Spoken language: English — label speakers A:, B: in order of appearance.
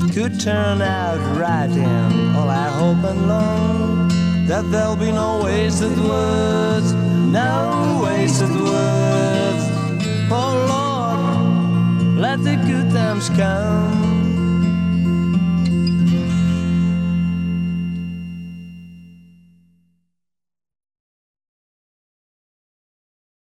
A: It could turn out right, and all I hope and long that there'll be no wasted words, no wasted words. Oh Lord, let the good times come.